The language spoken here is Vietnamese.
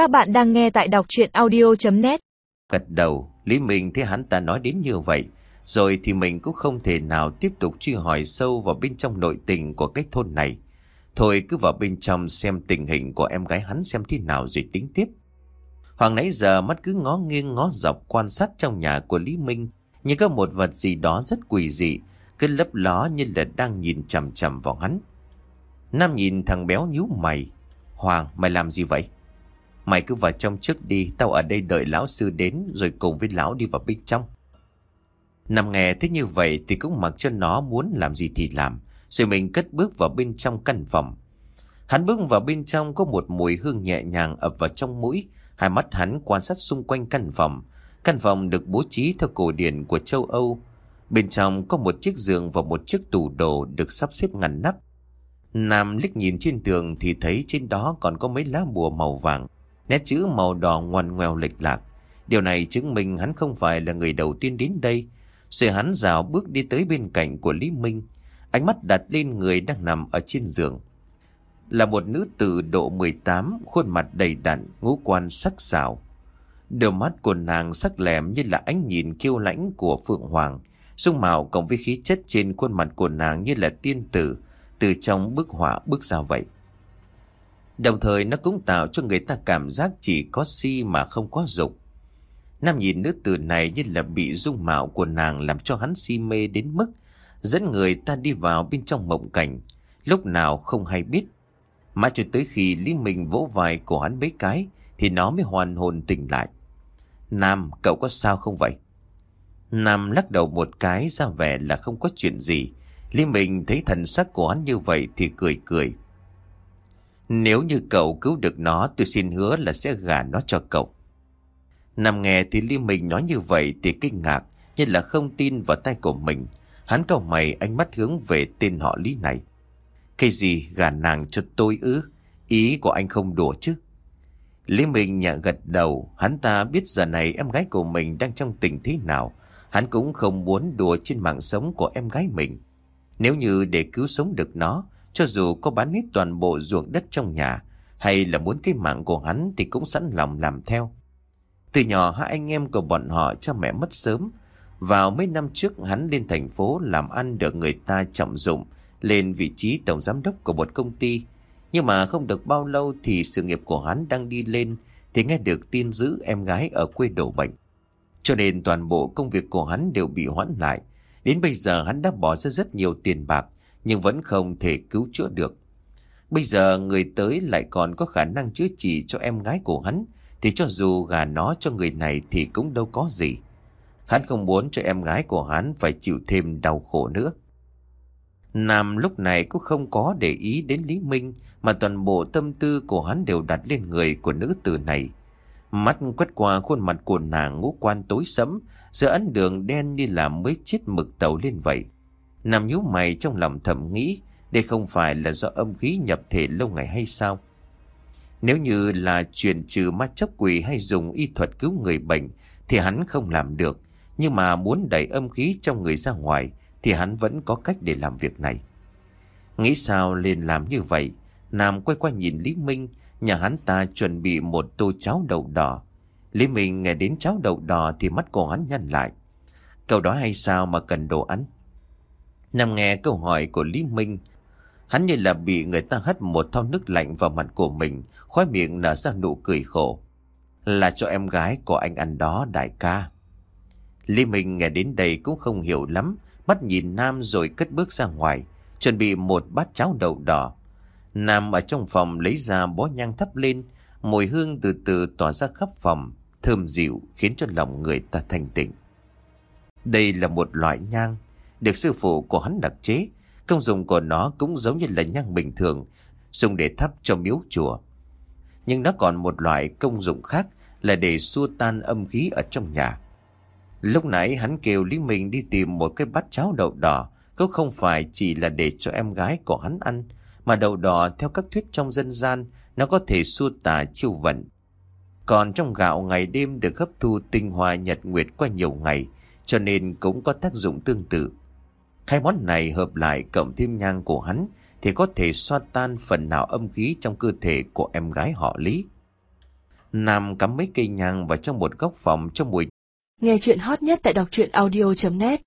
Các bạn đang nghe tại đọc chuyện audio.net Gật đầu, Lý Minh thấy hắn ta nói đến như vậy, rồi thì mình cũng không thể nào tiếp tục truy hỏi sâu vào bên trong nội tình của cái thôn này. Thôi cứ vào bên trong xem tình hình của em gái hắn xem thế nào rồi tính tiếp. Hoàng nãy giờ mắt cứ ngó nghiêng ngó dọc quan sát trong nhà của Lý Minh, như có một vật gì đó rất quỷ dị, cứ lấp ló như là đang nhìn chằm chằm vào hắn. Nam nhìn thằng béo nhíu mày. Hoàng, mày làm gì vậy? Mày cứ vào trong trước đi, tao ở đây đợi lão sư đến rồi cùng với lão đi vào bên trong. Nằm nghe thế như vậy thì cũng mặc cho nó muốn làm gì thì làm, rồi mình cất bước vào bên trong căn phòng. Hắn bước vào bên trong có một mùi hương nhẹ nhàng ập vào trong mũi, hai mắt hắn quan sát xung quanh căn phòng. Căn phòng được bố trí theo cổ điển của châu Âu. Bên trong có một chiếc giường và một chiếc tủ đồ được sắp xếp ngăn nắp. Nam liếc nhìn trên tường thì thấy trên đó còn có mấy lá bùa màu vàng, nét chữ màu đỏ ngoằn ngoèo lệch lạc. Điều này chứng minh hắn không phải là người đầu tiên đến đây. Rồi hắn rào bước đi tới bên cạnh của Lý Minh, ánh mắt đặt lên người đang nằm ở trên giường. Là một nữ tử độ 18, khuôn mặt đầy đặn, ngũ quan sắc sảo. Đôi mắt của nàng sắc lẹm như là ánh nhìn kiêu lãnh của Phượng Hoàng. Dung mạo cộng với khí chất trên khuôn mặt của nàng như là tiên tử, từ trong bức họa bước ra vậy. Đồng thời nó cũng tạo cho người ta cảm giác chỉ có si mà không có dục. Nam nhìn nữ tử này như là bị dung mạo của nàng làm cho hắn si mê đến mức dẫn người ta đi vào bên trong mộng cảnh, lúc nào không hay biết. Mà cho tới khi Lý Minh vỗ vai của hắn mấy cái thì nó mới hoàn hồn tỉnh lại. Nam, cậu có sao không vậy? Nam lắc đầu một cái ra vẻ là không có chuyện gì. Lý Minh thấy thần sắc của hắn như vậy thì cười cười. Nếu như cậu cứu được nó tôi xin hứa là sẽ gả nó cho cậu. Nằm nghe thì Lý Minh nói như vậy thì kinh ngạc như là không tin vào tay của mình. Hắn cầu mày ánh mắt hướng về tên họ Lý này. Cái gì gả nàng cho tôi ư? Ý của anh không đùa chứ? Lý Minh nhẹ gật đầu, hắn ta biết giờ này em gái của mình đang trong tình thế nào. Hắn cũng không muốn đùa trên mạng sống của em gái mình. Nếu như để cứu sống được nó, cho dù có bán hết toàn bộ ruộng đất trong nhà, hay là muốn cái mạng của hắn thì cũng sẵn lòng làm theo. Từ nhỏ hai anh em của bọn họ cha mẹ mất sớm. Vào mấy năm trước hắn lên thành phố làm ăn được người ta trọng dụng lên vị trí tổng giám đốc của một công ty. Nhưng mà không được bao lâu thì sự nghiệp của hắn đang đi lên thì nghe được tin giữ em gái ở quê đổ bệnh. Cho nên toàn bộ công việc của hắn đều bị hoãn lại. Đến bây giờ hắn đã bỏ ra rất nhiều tiền bạc nhưng vẫn không thể cứu chữa được. Bây giờ người tới lại còn có khả năng chữa trị cho em gái của hắn thì cho dù gà nó cho người này thì cũng đâu có gì. Hắn không muốn cho em gái của hắn phải chịu thêm đau khổ nữa. Nam lúc này cũng không có để ý đến Lý Minh mà toàn bộ tâm tư của hắn đều đặt lên người của nữ tử này. Mắt quét qua khuôn mặt của nàng ngũ quan tối sẫm, giữa ấn đường đen như là mới chết mực tàu lên vậy. Nam nhíu mày trong lòng thầm nghĩ, đây không phải là do âm khí nhập thể lâu ngày hay sao? Nếu như là truyền trừ ma chấp quỷ hay dùng y thuật cứu người bệnh thì hắn không làm được. Nhưng mà muốn đẩy âm khí trong người ra ngoài thì hắn vẫn có cách để làm việc này. Nghĩ sao liền làm như vậy? Nam quay qua nhìn Lý Minh, nhà hắn ta chuẩn bị một tô cháo đậu đỏ. Lý Minh nghe đến cháo đậu đỏ thì mắt của hắn nhăn lại. Cậu đó hay sao mà cần đồ ăn? Nam nghe câu hỏi của Lý Minh, hắn như là bị người ta hất một thau nước lạnh vào mặt của mình, khói miệng nở ra nụ cười khổ. Là cho em gái của anh ăn đó đại ca. Lý Minh nghe đến đây cũng không hiểu lắm, mắt nhìn Nam rồi cất bước ra ngoài, chuẩn bị một bát cháo đậu đỏ. Nam ở trong phòng lấy ra bó nhang thắp lên, mùi hương từ từ tỏa ra khắp phòng, thơm dịu khiến cho lòng người ta thanh tịnh. Đây là một loại nhang, được sư phụ của hắn đặc chế, công dụng của nó cũng giống như là nhang bình thường, dùng để thắp cho miếu chùa. Nhưng nó còn một loại công dụng khác là để xua tan âm khí ở trong nhà. Lúc nãy hắn kêu Lý Minh đi tìm một cái bát cháo đậu đỏ, cũng không phải chỉ là để cho em gái của hắn ăn, mà đậu đỏ theo các thuyết trong dân gian, nó có thể xua tà chiêu vận. Còn trong gạo ngày đêm được hấp thu tinh hoa nhật nguyệt qua nhiều ngày, cho nên cũng có tác dụng tương tự. Hai món này hợp lại cộng thêm nhang của hắn thì có thể xoa tan phần nào âm khí trong cơ thể của em gái họ Lý. Nam cắm mấy cây nhang vào trong một góc phòng trong buổi Nghe chuyện hot nhất tại đọc truyện audio.net